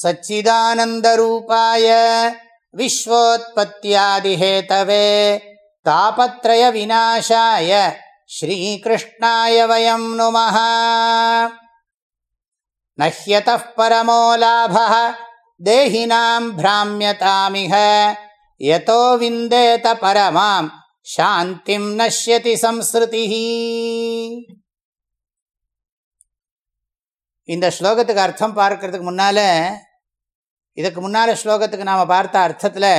सच्चिदानन्दरूपाय विश्वोत्पत्त्यादिहेतवे तापत्रयविनाशाय श्रीकृष्णाय वयं नुमः न ह्यतः परमो लाभः देहिनां भ्राम्यतामिह यतो विन्देत परमां शान्तिं नश्यति संसृतिः இந்த ஸ்லோகத்துக்கு அர்த்தம் பார்க்கறதுக்கு முன்னால் இதுக்கு முன்னால் ஸ்லோகத்துக்கு நாம் பார்த்த அர்த்தத்தில்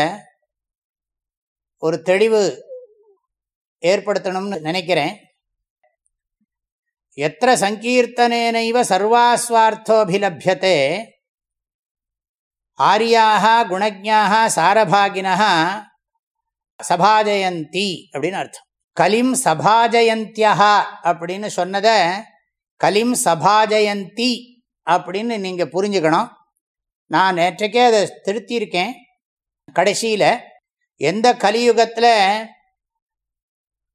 ஒரு தெளிவு ஏற்படுத்தணும்னு நினைக்கிறேன். எத்த சங்கீர்த்தனேனைவ சர்வாஸ்வார்த்தோபிலபியத்தே ஆரியாக குணஜாக சாரபாகினா சபாஜயந்தி அப்படின்னு அர்த்தம். கலிம் சபாஜயந்தியா அப்படின்னு சொன்னதை கலிம் சபாஜயந்தி அப்படின்னு நீங்கள் புரிஞ்சுக்கணும். நான் நேற்றைக்கே அதை திருத்தியிருக்கேன். கடைசியில் எந்த கலியுகத்தில்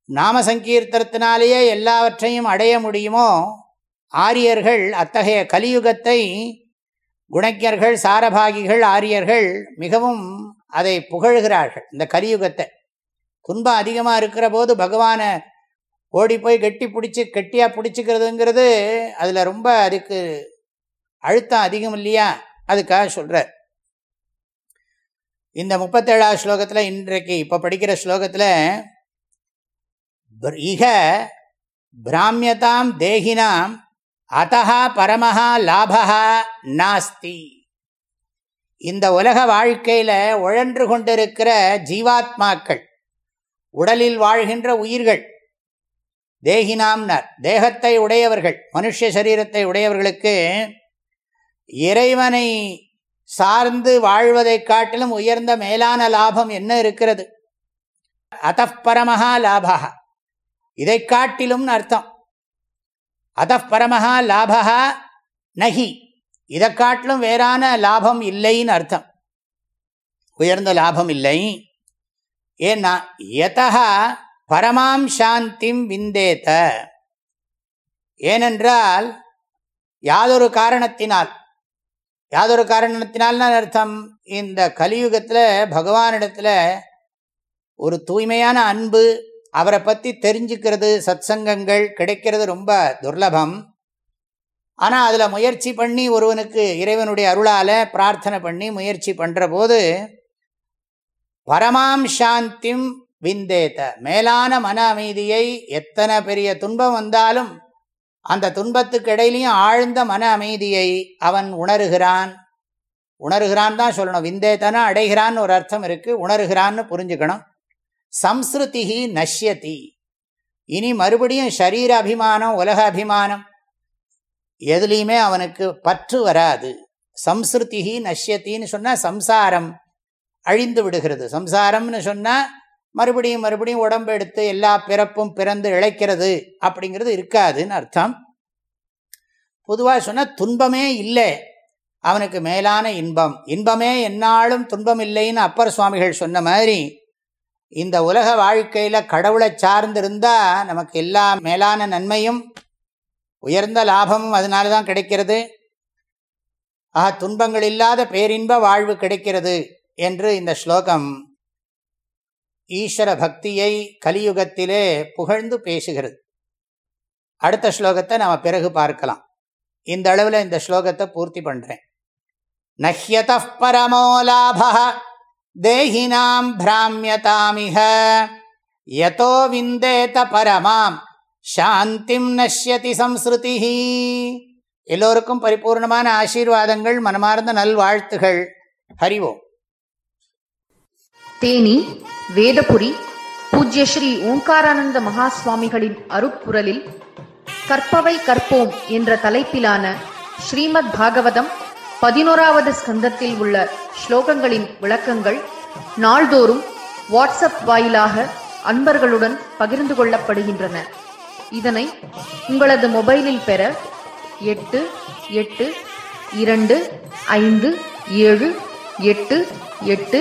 நாம சங்கீர்த்தனத்தினாலேயே எல்லாவற்றையும் அடைய முடியுமோ ஆரியர்கள் அத்தகைய கலியுகத்தை குணக்கியர்கள் சாரபாகிகள் ஆரியர்கள் மிகவும் அதை புகழ்கிறார்கள். இந்த கலியுகத்தை துன்பம் அதிகமாக இருக்கிற போது பகவானை ஓடி போய் கெட்டி பிடிச்சி கெட்டியாக பிடிச்சிக்கிறதுங்கிறது அதில் ரொம்ப அதுக்கு அழுத்தம் அதிகம் இல்லையா? அதுக்காக சொல்கிறார் இந்த முப்பத்தேழாவது ஸ்லோகத்தில் இன்றைக்கு இப்போ படிக்கிற ஸ்லோகத்தில் இக பிராமியதாம் தேகினாம் அத்தா பரமஹா லாபா நாஸ்தி. இந்த உலக வாழ்க்கையில் உழன்று கொண்டிருக்கிற ஜீவாத்மாக்கள் உடலில் வாழ்கின்ற உயிர்கள் தேகினாம்னார். தேகத்தை உடையவர்கள் மனுஷ சரீரத்தை உடையவர்களுக்கு இறைவனை சார்ந்து வாழ்வதை காட்டிலும் உயர்ந்த மேலான லாபம் என்ன இருக்கிறது? அதப்பரமஹா லாபா இதை காட்டிலும் அர்த்தம். அதப்பரமஹா லாபா நகி. இதை காட்டிலும் வேறான லாபம் இல்லைன்னு அர்த்தம். உயர்ந்த லாபம் இல்லை. ஏன்னா எதா பரமாம் சாந்திம் விந்தேத்த ஏனென்றால் யாதொரு காரணத்தினால் யாதொரு காரணத்தினால்னா அர்த்தம் இந்த கலியுகத்தில் பகவானிடத்தில் ஒரு தூய்மையான அன்பு அவரை பற்றி தெரிஞ்சுக்கிறது சத் சங்கங்கள் கிடைக்கிறது ரொம்ப துர்லபம். ஆனால் அதில் முயற்சி பண்ணி ஒருவனுக்கு இறைவனுடைய அருளால் பிரார்த்தனை பண்ணி முயற்சி பண்ணுற போது பரமாம் சாந்திம் விந்தேத்த மேலான மன அமைதியை எத்தனை பெரிய துன்பம் வந்தாலும் அந்த துன்பத்துக்கு இடையிலையும் ஆழ்ந்த மன அமைதியை அவன் உணர்கிறான். உணர்கிறான் தான் சொல்லணும். விந்தேத்தனா அடைகிறான்னு ஒரு அர்த்தம் இருக்குது உணர்கிறான்னு புரிஞ்சுக்கணும். சம்ஸ்ருதிஹி நஷ்யதி. இனி மறுபடியும் ஷரீர அபிமானம் உலக அபிமானம் எதுலேயுமே அவனுக்கு பற்று வராது. சம்ஸ்ருதிஹி நஷ்யத்தின்னு சொன்னால் சம்சாரம் அழிந்து விடுகிறது. சம்சாரம்னு சொன்னால் மறுபடியும் மறுபடியும் உடம்பு எடுத்து எல்லா பிறப்பும் பிறந்து இழைக்கிறது அப்படிங்கிறது இருக்காதுன்னு அர்த்தம். பொதுவாக சொன்னால் துன்பமே இல்லை அவனுக்கு மேலான இன்பம். இன்பமே என்னாலும் துன்பம் இல்லைன்னு அப்பர் சுவாமிகள் சொன்ன மாதிரி இந்த உலக வாழ்க்கையில் கடவுளை சார்ந்திருந்தால் நமக்கு எல்லா மேலான நன்மையும் உயர்ந்த லாபமும் அதனால தான் கிடைக்கிறது. ஆக துன்பங்கள் இல்லாத பேரின்ப வாழ்வு கிடைக்கிறது என்று இந்த ஸ்லோகம் ஈஸ்வர பக்தியை கலியுகத்திலே புகழ்ந்து பேசுகிறது. அடுத்த ஸ்லோகத்தை நாம் பிறகு பார்க்கலாம். இந்த அளவில் இந்த ஸ்லோகத்தை பூர்த்தி பண்ணுறேன் நஹ்யத பரமோ லாப தேஹினாம் பிராமியதாமிக யதோ விந்தேத பரமாம் சாந்திம் நஷ்யதி சம்ஸ்ருதி எல்லோருக்கும் பரிபூர்ணமான ஆசீர்வாதங்கள் மனமார்ந்த நல்வாழ்த்துகள். ஹரிவோம் தேனி வேதபுரி பூஜ்ய ஸ்ரீ ஓங்காரானந்த மகாஸ்வாமிகளின் அருப்புரலில் கற்பவை கற்போம் என்ற தலைப்பிலான ஸ்ரீமத் பாகவதம் பதினோராவது ஸ்கந்தத்தில் உள்ள ஸ்லோகங்களின் விளக்கங்கள் நாள்தோறும் வாட்ஸ்அப் வாயிலாக அன்பர்களுடன் பகிர்ந்து கொள்ளப்படுகின்றன. இதனை உங்களது மொபைலில் பெற எட்டு எட்டு இரண்டு ஐந்து ஏழு எட்டு எட்டு